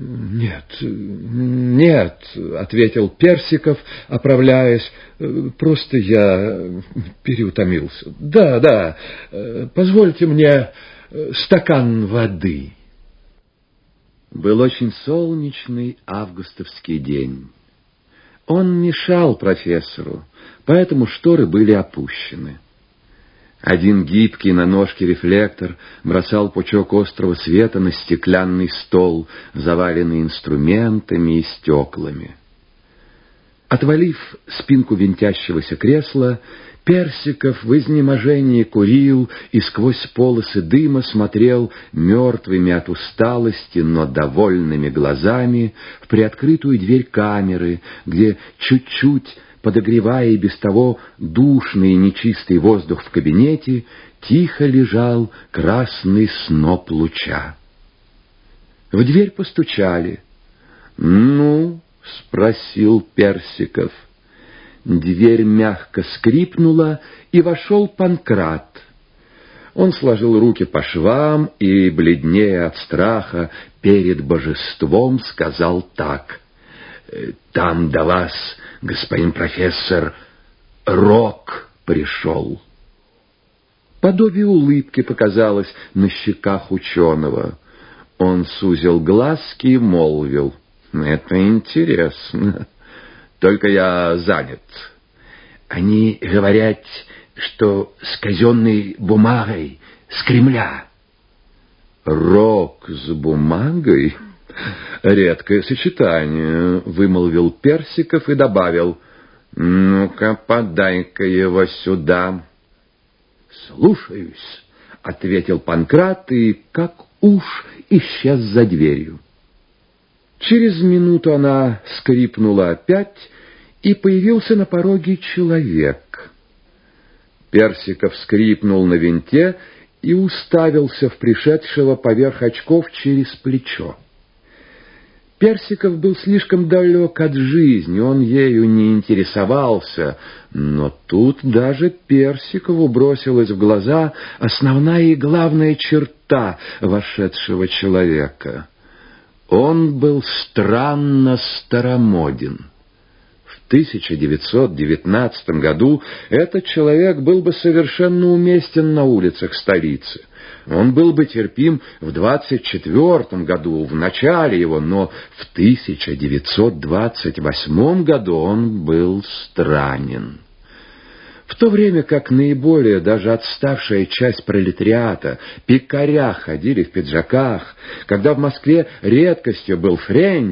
«Нет, нет», — ответил Персиков, оправляясь, — «просто я переутомился. Да, да, позвольте мне стакан воды». Был очень солнечный августовский день. Он мешал профессору, поэтому шторы были опущены. Один гибкий на ножке рефлектор бросал пучок острого света на стеклянный стол, заваленный инструментами и стеклами. Отвалив спинку винтящегося кресла, Персиков в изнеможении курил и сквозь полосы дыма смотрел мертвыми от усталости, но довольными глазами в приоткрытую дверь камеры, где чуть-чуть подогревая и без того душный и нечистый воздух в кабинете, тихо лежал красный сноп луча. В дверь постучали. «Ну?» — спросил Персиков. Дверь мягко скрипнула, и вошел Панкрат. Он сложил руки по швам и, бледнее от страха, перед божеством сказал так. «Там до вас господин профессор, рок пришел. Подобие улыбки показалось на щеках ученого. Он сузил глазки и молвил. «Это интересно. Только я занят. Они говорят, что с казенной бумагой с Кремля». «Рок с бумагой?» «Редкое сочетание», — вымолвил Персиков и добавил. «Ну-ка, подай-ка его сюда». «Слушаюсь», — ответил Панкрат и, как уж, исчез за дверью. Через минуту она скрипнула опять, и появился на пороге человек. Персиков скрипнул на винте и уставился в пришедшего поверх очков через плечо. Персиков был слишком далек от жизни, он ею не интересовался, но тут даже Персикову бросилась в глаза основная и главная черта вошедшего человека. Он был странно старомоден. В 1919 году этот человек был бы совершенно уместен на улицах столицы. Он был бы терпим в 24 году, в начале его, но в 1928 году он был странен. В то время как наиболее даже отставшая часть пролетариата, пекаря ходили в пиджаках, когда в Москве редкостью был френч,